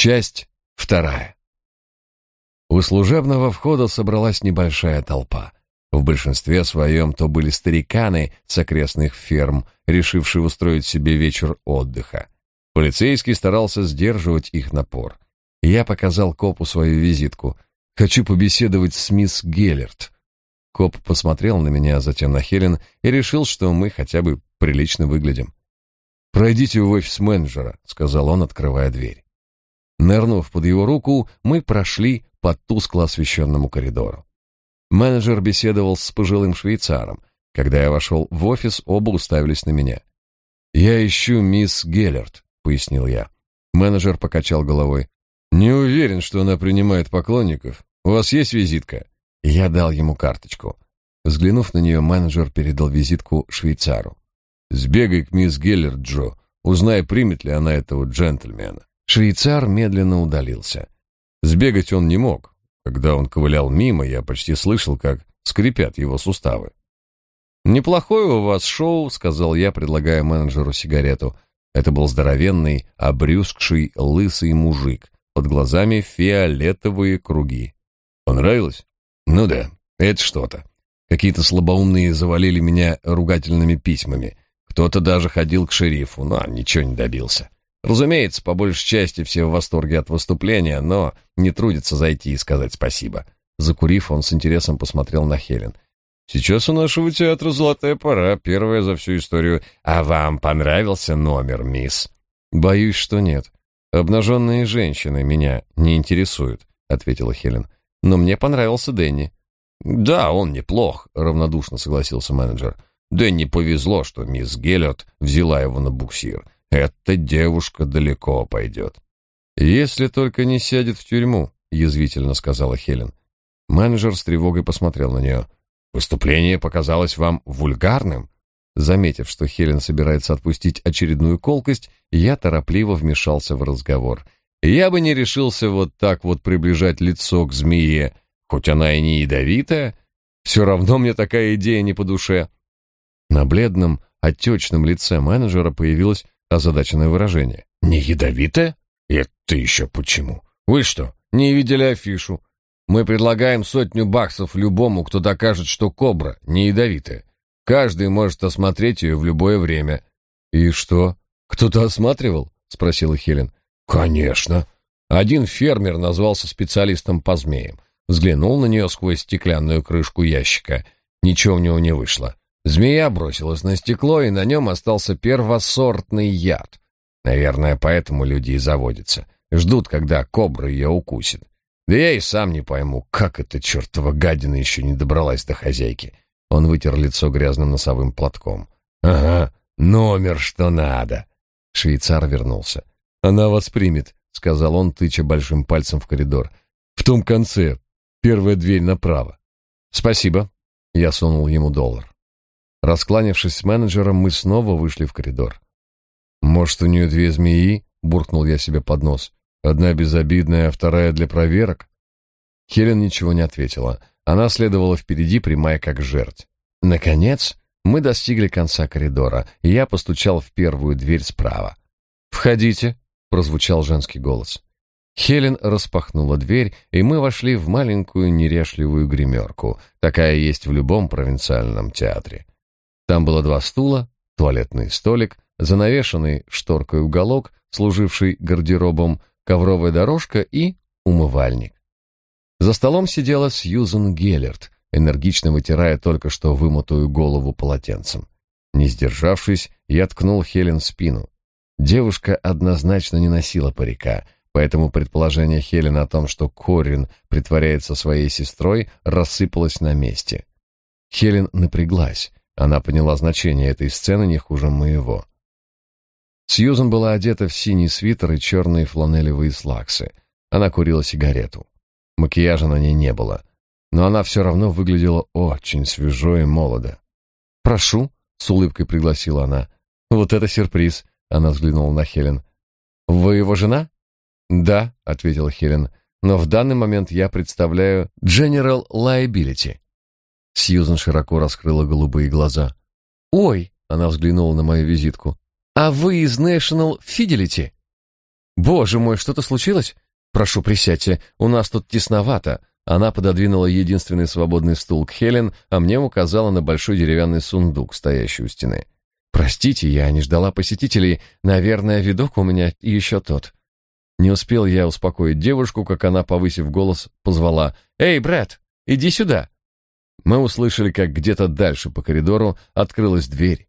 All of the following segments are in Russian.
Часть вторая. У служебного входа собралась небольшая толпа. В большинстве своем то были стариканы с окрестных ферм, решившие устроить себе вечер отдыха. Полицейский старался сдерживать их напор. Я показал копу свою визитку. «Хочу побеседовать с мисс Геллерт». Коп посмотрел на меня, а затем на Хелен и решил, что мы хотя бы прилично выглядим. «Пройдите в офис менеджера», — сказал он, открывая дверь. Нырнув под его руку, мы прошли по тускло освещенному коридору. Менеджер беседовал с пожилым швейцаром. Когда я вошел в офис, оба уставились на меня. «Я ищу мисс Геллерт», — пояснил я. Менеджер покачал головой. «Не уверен, что она принимает поклонников. У вас есть визитка?» Я дал ему карточку. Взглянув на нее, менеджер передал визитку швейцару. «Сбегай к мисс Геллерт, Джо. Узнай, примет ли она этого джентльмена». Швейцар медленно удалился. Сбегать он не мог. Когда он ковылял мимо, я почти слышал, как скрипят его суставы. «Неплохое у вас шоу», — сказал я, предлагая менеджеру сигарету. Это был здоровенный, обрюзгший, лысый мужик. Под глазами фиолетовые круги. Понравилось? Ну да, это что-то. Какие-то слабоумные завалили меня ругательными письмами. Кто-то даже ходил к шерифу, но ничего не добился. Разумеется, по большей части все в восторге от выступления, но не трудится зайти и сказать спасибо. Закурив, он с интересом посмотрел на Хелен. Сейчас у нашего театра золотая пора, первая за всю историю. А вам понравился номер, мисс? Боюсь, что нет. Обнаженные женщины меня не интересуют, ответила Хелен. Но мне понравился Дэнни. Да, он неплох, равнодушно согласился менеджер. Дэнни повезло, что мисс Геллерт взяла его на буксир. Эта девушка далеко пойдет. Если только не сядет в тюрьму, язвительно сказала Хелен. Менеджер с тревогой посмотрел на нее. Выступление показалось вам вульгарным? Заметив, что Хелен собирается отпустить очередную колкость, я торопливо вмешался в разговор. Я бы не решился вот так вот приближать лицо к змее, хоть она и не ядовитая, все равно мне такая идея не по душе. На бледном, отечном лице менеджера появилась озадаченное выражение. «Не ядовитая? Это еще почему? Вы что, не видели афишу? Мы предлагаем сотню баксов любому, кто докажет, что кобра не ядовитая. Каждый может осмотреть ее в любое время». «И что? Кто-то осматривал?» — спросила Хелен. «Конечно». Один фермер назвался специалистом по змеям. Взглянул на нее сквозь стеклянную крышку ящика. Ничего у него не вышло. Змея бросилась на стекло, и на нем остался первосортный яд. Наверное, поэтому люди и заводятся. Ждут, когда кобра ее укусит. Да я и сам не пойму, как эта чертова гадина еще не добралась до хозяйки. Он вытер лицо грязным носовым платком. «Ага, номер что надо!» Швейцар вернулся. «Она вас примет», — сказал он, тыча большим пальцем в коридор. «В том конце. Первая дверь направо». «Спасибо». Я сунул ему доллар. Раскланившись с менеджером, мы снова вышли в коридор. «Может, у нее две змеи?» — буркнул я себе под нос. «Одна безобидная, а вторая для проверок?» Хелен ничего не ответила. Она следовала впереди, прямая как жерть. Наконец, мы достигли конца коридора, и я постучал в первую дверь справа. «Входите», — прозвучал женский голос. Хелен распахнула дверь, и мы вошли в маленькую нерешливую гримерку. Такая есть в любом провинциальном театре. Там было два стула, туалетный столик, занавешенный шторкой уголок, служивший гардеробом, ковровая дорожка и умывальник. За столом сидела Сьюзен Геллерт, энергично вытирая только что вымытую голову полотенцем. Не сдержавшись, я ткнул Хелен в спину. Девушка однозначно не носила парика, поэтому предположение Хелен о том, что Корин притворяется своей сестрой, рассыпалось на месте. Хелен напряглась, она поняла значение этой сцены не хуже моего. Сьюзен была одета в синий свитер и черные фланелевые слаксы. Она курила сигарету. Макияжа на ней не было, но она все равно выглядела очень свежо и молодо. «Прошу», — с улыбкой пригласила она. «Вот это сюрприз», — она взглянула на Хелен. «Вы его жена?» «Да», — ответила Хелен, «но в данный момент я представляю General Liability». Сьюзен широко раскрыла голубые глаза. «Ой!» — она взглянула на мою визитку. «А вы из National Fidelity?» Боже мой, что-то случилось? Прошу, присядьте. У нас тут тесновато. Она пододвинула единственный свободный стул к Хелен, а мне указала на большой деревянный сундук, стоящий у стены. Простите, я не ждала посетителей. Наверное, видок у меня еще тот. Не успел я успокоить девушку, как она, повысив голос, позвала: "Эй, Брэд, иди сюда". Мы услышали, как где-то дальше по коридору открылась дверь.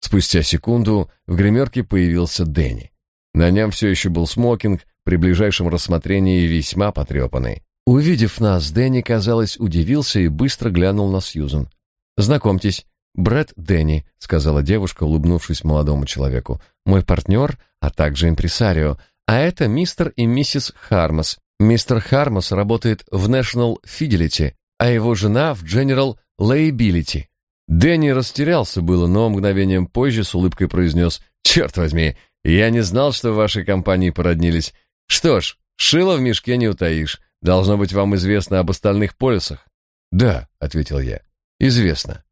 Спустя секунду в гримерке появился Дэнни. На нем все еще был смокинг, при ближайшем рассмотрении весьма потрепанный. Увидев нас, Дэнни, казалось, удивился и быстро глянул на Сьюзен. «Знакомьтесь, Брэд Дэнни», — сказала девушка, улыбнувшись молодому человеку. «Мой партнер, а также импресарио. А это мистер и миссис Хармас. Мистер Хармас работает в National Fidelity, а его жена в General Liability». Дэнни растерялся было, но мгновением позже с улыбкой произнес «Черт возьми, я не знал, что в вашей компании породнились. Что ж, шило в мешке не утаишь. Должно быть, вам известно об остальных полюсах». «Да», — ответил я, — «известно».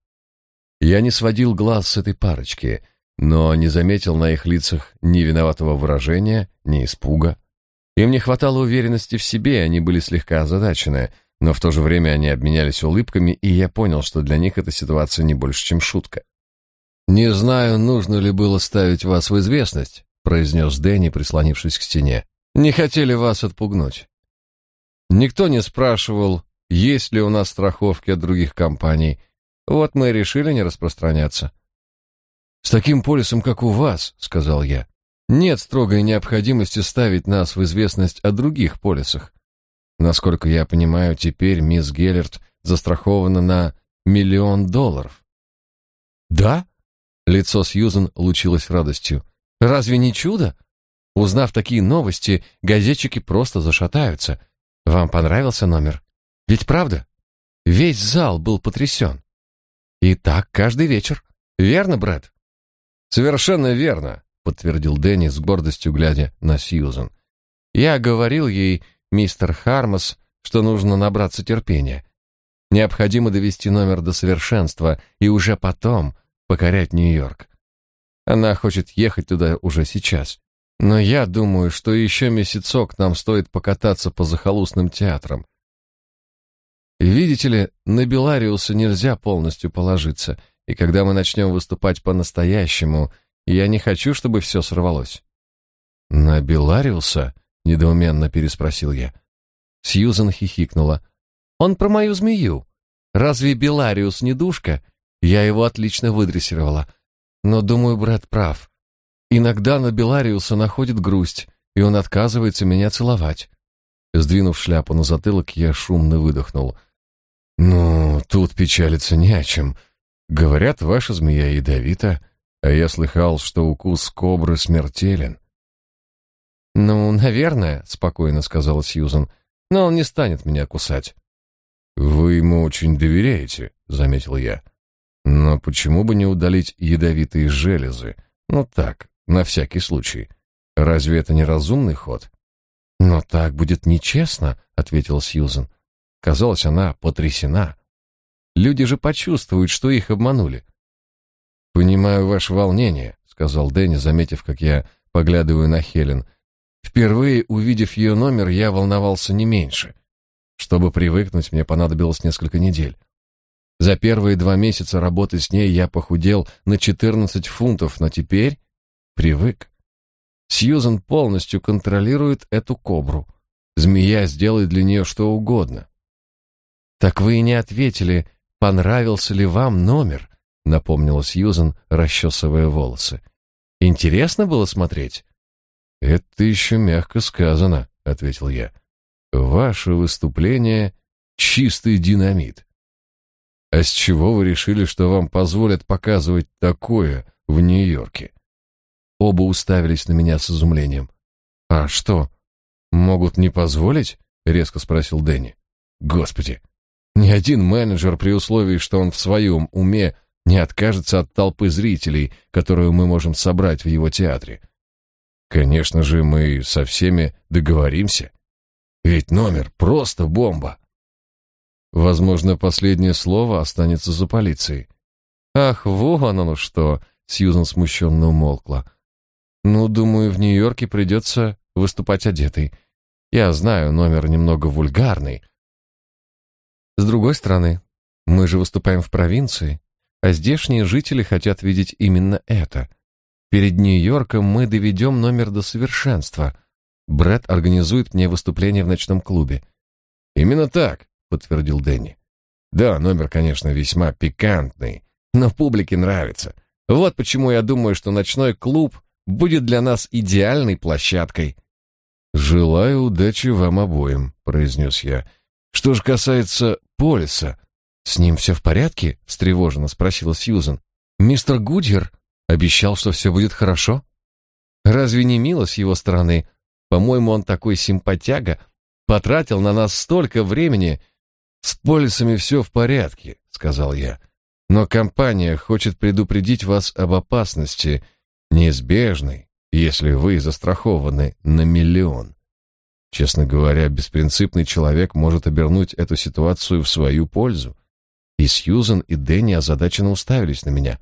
Я не сводил глаз с этой парочки, но не заметил на их лицах ни виноватого выражения, ни испуга. Им не хватало уверенности в себе, они были слегка озадачены — но в то же время они обменялись улыбками, и я понял, что для них эта ситуация не больше, чем шутка. «Не знаю, нужно ли было ставить вас в известность», произнес Дэнни, прислонившись к стене. «Не хотели вас отпугнуть. Никто не спрашивал, есть ли у нас страховки от других компаний. Вот мы и решили не распространяться». «С таким полисом, как у вас», — сказал я, — «нет строгой необходимости ставить нас в известность о других полисах. Насколько я понимаю, теперь мисс Геллерт застрахована на миллион долларов. Да? Лицо Сьюзен лучилось радостью. Разве не чудо? Узнав такие новости, газетчики просто зашатаются. Вам понравился номер? Ведь правда? Весь зал был потрясен. И так каждый вечер. Верно, Брэд? Совершенно верно, подтвердил Дэнни с гордостью глядя на Сьюзен. Я говорил ей, мистер Хармас, что нужно набраться терпения. Необходимо довести номер до совершенства и уже потом покорять Нью-Йорк. Она хочет ехать туда уже сейчас. Но я думаю, что еще месяцок нам стоит покататься по захолустным театрам. Видите ли, на Белариуса нельзя полностью положиться, и когда мы начнем выступать по-настоящему, я не хочу, чтобы все сорвалось. На Белариуса? Недоуменно переспросил я. Сьюзен хихикнула. Он про мою змею. Разве Белариус не душка? Я его отлично выдрессировала. Но думаю, брат прав. Иногда на Белариуса находит грусть, и он отказывается меня целовать. Сдвинув шляпу на затылок, я шумно выдохнул. Ну, тут печалиться не о чем. Говорят, ваша змея ядовита, а я слыхал, что укус кобры смертелен. «Ну, наверное», — спокойно сказала Сьюзан, — «но он не станет меня кусать». «Вы ему очень доверяете», — заметил я. «Но почему бы не удалить ядовитые железы? Ну так, на всякий случай. Разве это не разумный ход?» «Но так будет нечестно», — ответила Сьюзан. Казалось, она потрясена. Люди же почувствуют, что их обманули. «Понимаю ваше волнение», — сказал Дэнни, заметив, как я поглядываю на Хелен. Впервые увидев ее номер, я волновался не меньше. Чтобы привыкнуть, мне понадобилось несколько недель. За первые два месяца работы с ней я похудел на 14 фунтов, но теперь привык. Сьюзан полностью контролирует эту кобру. Змея сделает для нее что угодно. Так вы и не ответили, понравился ли вам номер, напомнила Сьюзан, расчесывая волосы. Интересно было смотреть. Это еще мягко сказано, ответил я. Ваше выступление чистый динамит. А с чего вы решили, что вам позволят показывать такое в Нью-Йорке? Оба уставились на меня с изумлением. А что? Могут не позволить? резко спросил Дэнни. Господи, ни один менеджер при условии, что он в своем уме не откажется от толпы зрителей, которую мы можем собрать в его театре. Конечно же, мы со всеми договоримся. Ведь номер просто бомба. Возможно, последнее слово останется за полицией. Ах, вон оно что, Сьюзан смущенно умолкла. Ну, думаю, в Нью-Йорке придется выступать одетой. Я знаю, номер немного вульгарный. С другой стороны, мы же выступаем в провинции, а здешние жители хотят видеть именно это. Перед Нью-Йорком мы доведем номер до совершенства. Брэд организует мне выступление в ночном клубе. Именно так, подтвердил Дэнни. Да, номер, конечно, весьма пикантный, но публике нравится. Вот почему я думаю, что ночной клуб будет для нас идеальной площадкой. Желаю удачи вам обоим, произнес я. Что же касается Полиса, с ним все в порядке? встревоженно спросила Сьюзен. Мистер Гудьер обещал, что все будет хорошо. Разве не мило с его стороны? По-моему, он такой симпатяга, потратил на нас столько времени. С полисами все в порядке, сказал я. Но компания хочет предупредить вас об опасности, неизбежной, если вы застрахованы на миллион. Честно говоря, беспринципный человек может обернуть эту ситуацию в свою пользу. И Сьюзен, и Дэнни озадаченно уставились на меня.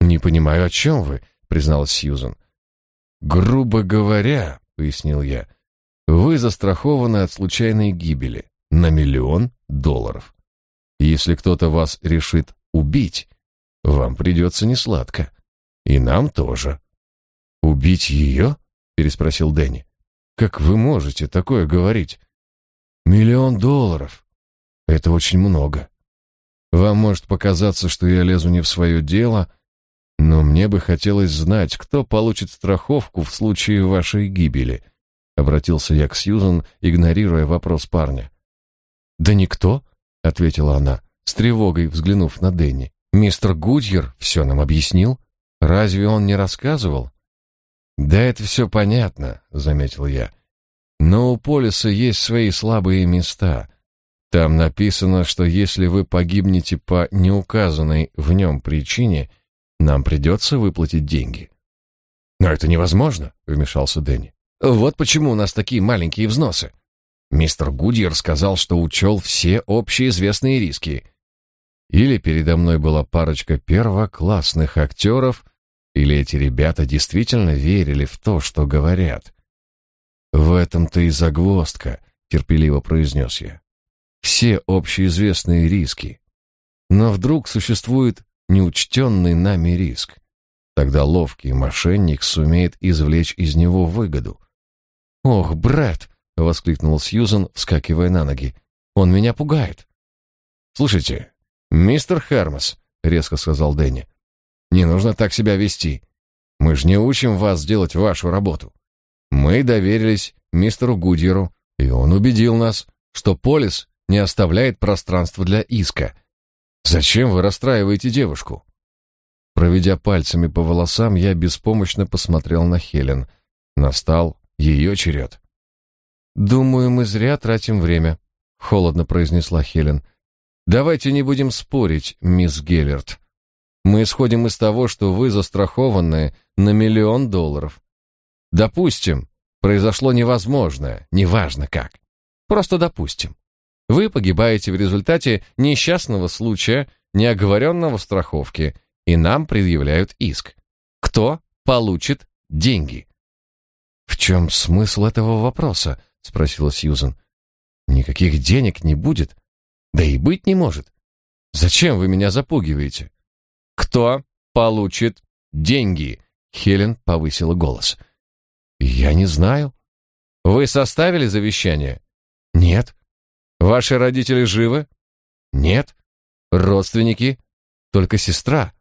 «Не понимаю, о чем вы», — призналась Сьюзен. «Грубо говоря», — пояснил я, — «вы застрахованы от случайной гибели на миллион долларов. Если кто-то вас решит убить, вам придется несладко. И нам тоже». «Убить ее?» — переспросил Дэнни. «Как вы можете такое говорить?» «Миллион долларов. Это очень много. Вам может показаться, что я лезу не в свое дело, но мне бы хотелось знать, кто получит страховку в случае вашей гибели. Обратился я к Сьюзан, игнорируя вопрос парня. Да никто, ответила она, с тревогой взглянув на Дэнни. Мистер Гудьер все нам объяснил. Разве он не рассказывал? Да это все понятно, заметил я. Но у полиса есть свои слабые места. Там написано, что если вы погибнете по неуказанной в нем причине, нам придется выплатить деньги. Но это невозможно, вмешался Дэнни. Вот почему у нас такие маленькие взносы. Мистер Гудьер сказал, что учел все общеизвестные риски. Или передо мной была парочка первоклассных актеров, или эти ребята действительно верили в то, что говорят. В этом-то и загвоздка, терпеливо произнес я. Все общеизвестные риски. Но вдруг существует неучтенный нами риск. Тогда ловкий мошенник сумеет извлечь из него выгоду. «Ох, Брэд!» — воскликнул Сьюзен, вскакивая на ноги. «Он меня пугает!» «Слушайте, мистер Хармас», — резко сказал Дэнни, — «не нужно так себя вести. Мы же не учим вас делать вашу работу. Мы доверились мистеру Гудьеру, и он убедил нас, что полис не оставляет пространства для иска, Зачем вы расстраиваете девушку? Проведя пальцами по волосам, я беспомощно посмотрел на Хелен. Настал ее черед. Думаю, мы зря тратим время, холодно произнесла Хелен. Давайте не будем спорить, мисс Геллерт. Мы исходим из того, что вы застрахованы на миллион долларов. Допустим, произошло невозможное, неважно как. Просто допустим. Вы погибаете в результате несчастного случая, неоговоренного в страховке, и нам предъявляют иск. Кто получит деньги? В чем смысл этого вопроса? спросила Сьюзен. Никаких денег не будет, да и быть не может. Зачем вы меня запугиваете? Кто получит деньги? Хелен повысила голос. Я не знаю. Вы составили завещание? Нет. Ваши родители живы? Нет. Родственники? Только сестра.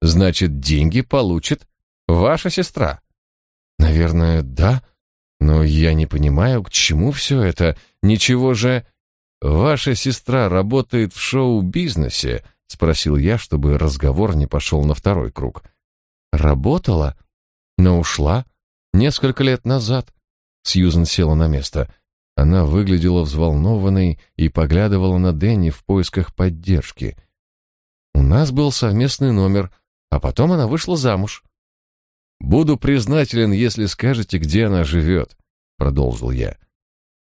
Значит, деньги получит ваша сестра. Наверное, да. Но я не понимаю, к чему все это. Ничего же... Ваша сестра работает в шоу-бизнесе, спросил я, чтобы разговор не пошел на второй круг. Работала, но ушла несколько лет назад. Сьюзен села на место. Она выглядела взволнованной и поглядывала на Дэнни в поисках поддержки. У нас был совместный номер, а потом она вышла замуж. Буду признателен, если скажете, где она живет», — продолжил я.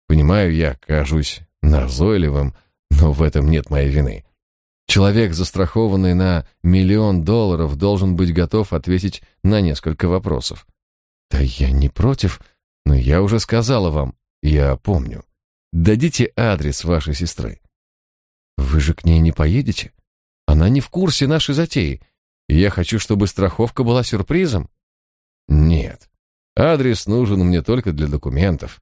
Понимаю, я кажусь назойливым, но в этом нет моей вины. Человек, застрахованный на миллион долларов, должен быть готов ответить на несколько вопросов. Да я не против, но я уже сказала вам, я помню. Дадите адрес вашей сестры. Вы же к ней не поедете? Она не в курсе нашей затеи. Я хочу, чтобы страховка была сюрпризом. Нет. Адрес нужен мне только для документов.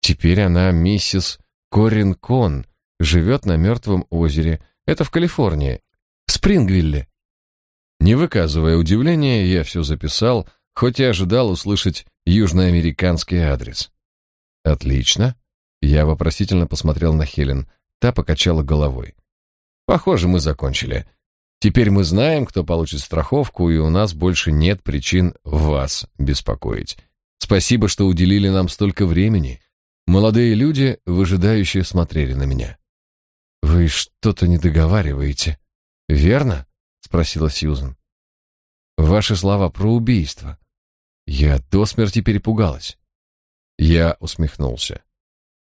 Теперь она миссис Корин Кон, живет на Мертвом озере. Это в Калифорнии, в Спрингвилле. Не выказывая удивления, я все записал, хоть и ожидал услышать южноамериканский адрес. Отлично. Я вопросительно посмотрел на Хелен. Та покачала головой. Похоже, мы закончили. Теперь мы знаем, кто получит страховку, и у нас больше нет причин вас беспокоить. Спасибо, что уделили нам столько времени. Молодые люди, выжидающие, смотрели на меня. Вы что-то не договариваете, верно? спросила Сьюзен. Ваши слова про убийство. Я до смерти перепугалась. Я усмехнулся.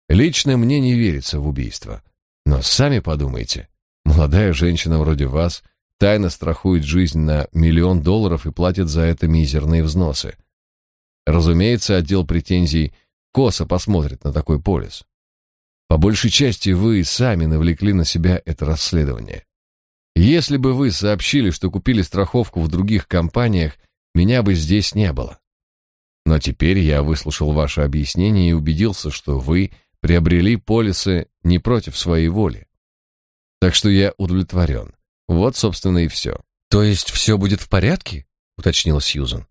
Лично мне не верится в убийство. Но сами подумайте. Молодая женщина вроде вас тайно страхует жизнь на миллион долларов и платит за это мизерные взносы. Разумеется, отдел претензий косо посмотрит на такой полис. По большей части вы сами навлекли на себя это расследование. Если бы вы сообщили, что купили страховку в других компаниях, меня бы здесь не было. Но теперь я выслушал ваше объяснение и убедился, что вы приобрели полисы не против своей воли. Так что я удовлетворен. Вот, собственно, и все. То есть все будет в порядке? уточнила Сьюзен.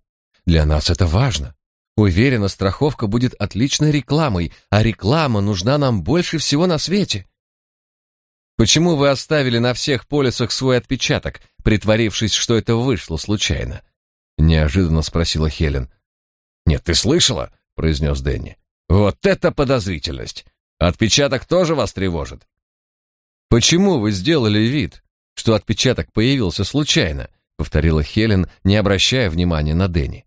Для нас это важно. Уверена, страховка будет отличной рекламой, а реклама нужна нам больше всего на свете. Почему вы оставили на всех полисах свой отпечаток, притворившись, что это вышло случайно? неожиданно спросила Хелен. Нет, ты слышала? произнес Дэнни. Вот это подозрительность. Отпечаток тоже вас тревожит. Почему вы сделали вид, что отпечаток появился случайно? повторила Хелен, не обращая внимания на Дэнни.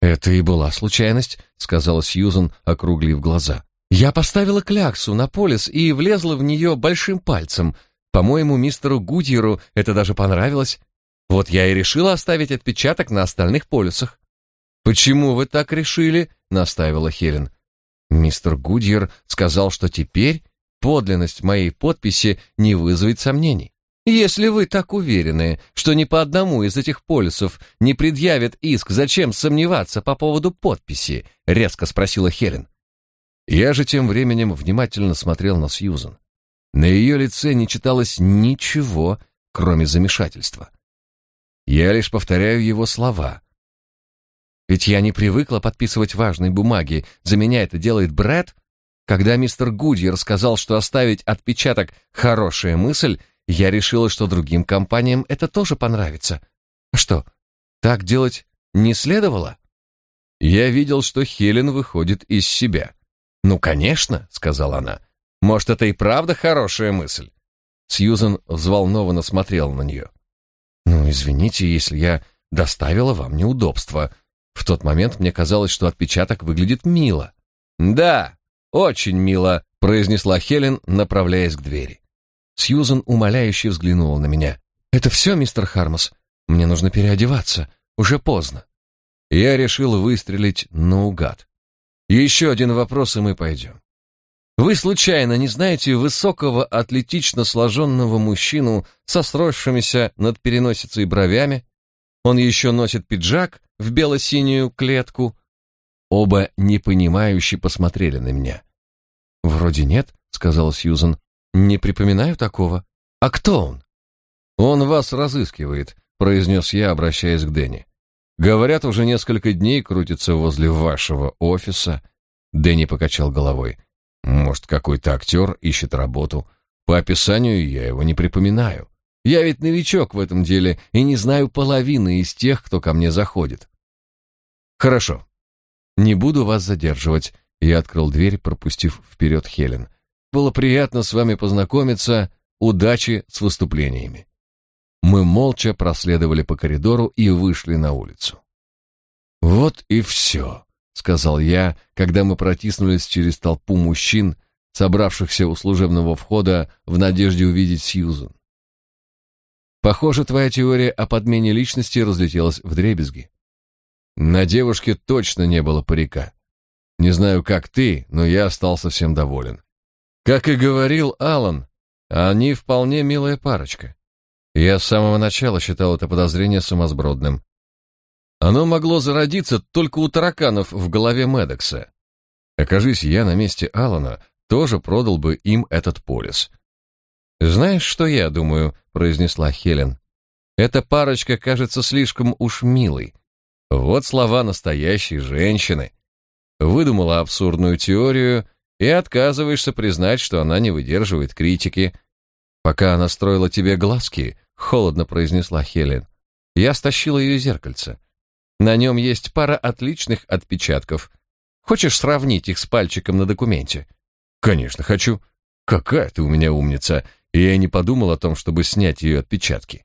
Это и была случайность, сказала Сьюзен, округлив глаза. Я поставила кляксу на полис и влезла в нее большим пальцем. По-моему, мистеру Гудьеру это даже понравилось. Вот я и решила оставить отпечаток на остальных полюсах. Почему вы так решили? настаивала Хелен. Мистер Гудьер сказал, что теперь подлинность моей подписи не вызовет сомнений. Если вы так уверены, что ни по одному из этих полюсов не предъявят иск, зачем сомневаться по поводу подписи? резко спросила Хелен. Я же тем временем внимательно смотрел на Сьюзен. На ее лице не читалось ничего, кроме замешательства. Я лишь повторяю его слова. Ведь я не привыкла подписывать важные бумаги, за меня это делает Брэд. Когда мистер Гудьер сказал, что оставить отпечаток — хорошая мысль, я решила, что другим компаниям это тоже понравится. А что, так делать не следовало? Я видел, что Хелен выходит из себя. «Ну, конечно», — сказала она. «Может, это и правда хорошая мысль?» Сьюзен взволнованно смотрела на нее. «Ну, извините, если я доставила вам неудобства. В тот момент мне казалось, что отпечаток выглядит мило». «Да, очень мило», — произнесла Хелен, направляясь к двери. Сьюзен умоляюще взглянула на меня. «Это все, мистер Хармос? Мне нужно переодеваться. Уже поздно». Я решил выстрелить наугад. «Еще один вопрос, и мы пойдем. Вы случайно не знаете высокого, атлетично сложенного мужчину со сросшимися над переносицей бровями? Он еще носит пиджак в бело-синюю клетку». Оба непонимающе посмотрели на меня. «Вроде нет», — сказала Сьюзен. Не припоминаю такого. А кто он? Он вас разыскивает, произнес я, обращаясь к Дэнни. Говорят, уже несколько дней крутится возле вашего офиса. Дэнни покачал головой. Может, какой-то актер ищет работу. По описанию я его не припоминаю. Я ведь новичок в этом деле и не знаю половины из тех, кто ко мне заходит. Хорошо. Не буду вас задерживать. Я открыл дверь, пропустив вперед Хелен. Было приятно с вами познакомиться. Удачи с выступлениями. Мы молча проследовали по коридору и вышли на улицу. Вот и все, сказал я, когда мы протиснулись через толпу мужчин, собравшихся у служебного входа в надежде увидеть Сьюзен. Похоже, твоя теория о подмене личности разлетелась вдребезги. На девушке точно не было парика. Не знаю, как ты, но я остался всем доволен. Как и говорил Алан, они вполне милая парочка. Я с самого начала считал это подозрение сумасбродным. Оно могло зародиться только у тараканов в голове Медекса. Окажись я на месте Алана, тоже продал бы им этот полис. «Знаешь, что я думаю?» — произнесла Хелен. «Эта парочка кажется слишком уж милой. Вот слова настоящей женщины. Выдумала абсурдную теорию и отказываешься признать, что она не выдерживает критики. Пока она строила тебе глазки, холодно произнесла Хелен. Я стащила ее зеркальце. На нем есть пара отличных отпечатков. Хочешь сравнить их с пальчиком на документе? Конечно, хочу. Какая ты у меня умница. И я не подумал о том, чтобы снять ее отпечатки.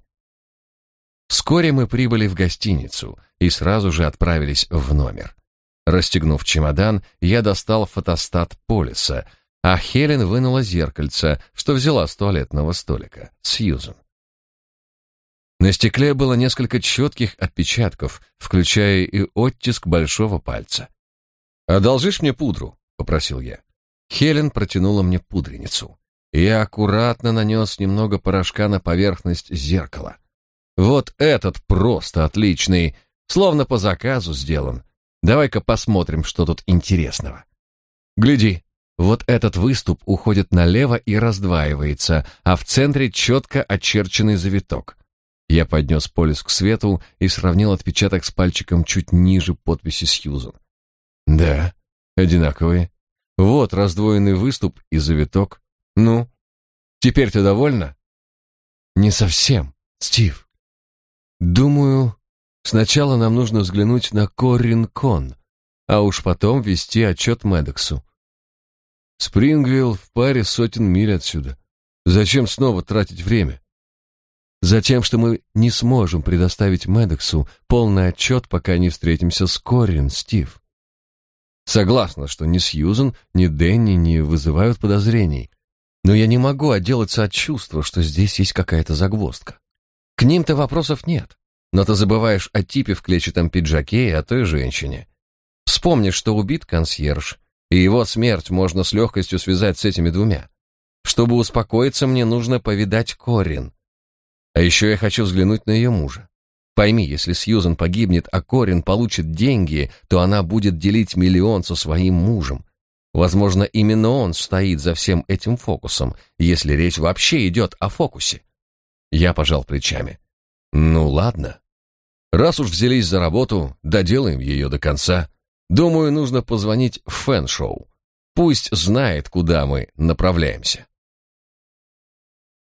Вскоре мы прибыли в гостиницу и сразу же отправились в номер. Расстегнув чемодан, я достал фотостат полиса, а Хелен вынула зеркальце, что взяла с туалетного столика. Сьюзен. На стекле было несколько четких отпечатков, включая и оттиск большого пальца. «Одолжишь мне пудру?» — попросил я. Хелен протянула мне пудреницу. Я аккуратно нанес немного порошка на поверхность зеркала. Вот этот просто отличный, словно по заказу сделан. Давай-ка посмотрим, что тут интересного. Гляди, вот этот выступ уходит налево и раздваивается, а в центре четко очерченный завиток. Я поднес полис к свету и сравнил отпечаток с пальчиком чуть ниже подписи Сьюзан. Да, одинаковые. Вот раздвоенный выступ и завиток. Ну, теперь ты довольна? Не совсем, Стив. Думаю, сначала нам нужно взглянуть на Коррин-Кон, а уж потом вести отчет Медексу. Спрингвилл в паре сотен миль отсюда. Зачем снова тратить время? Затем, что мы не сможем предоставить Медексу полный отчет, пока не встретимся с Коррин, Стив. Согласна, что ни Сьюзен, ни Дэнни не вызывают подозрений, но я не могу отделаться от чувства, что здесь есть какая-то загвоздка. К ним-то вопросов нет, но ты забываешь о типе в клетчатом пиджаке и о той женщине. Вспомни, что убит консьерж, и его смерть можно с легкостью связать с этими двумя. Чтобы успокоиться, мне нужно повидать Корин. А еще я хочу взглянуть на ее мужа. Пойми, если Сьюзан погибнет, а Корин получит деньги, то она будет делить миллион со своим мужем. Возможно, именно он стоит за всем этим фокусом, если речь вообще идет о фокусе. Я пожал плечами. Ну ладно. Раз уж взялись за работу, доделаем ее до конца. Думаю, нужно позвонить в. Пусть знает, куда мы направляемся.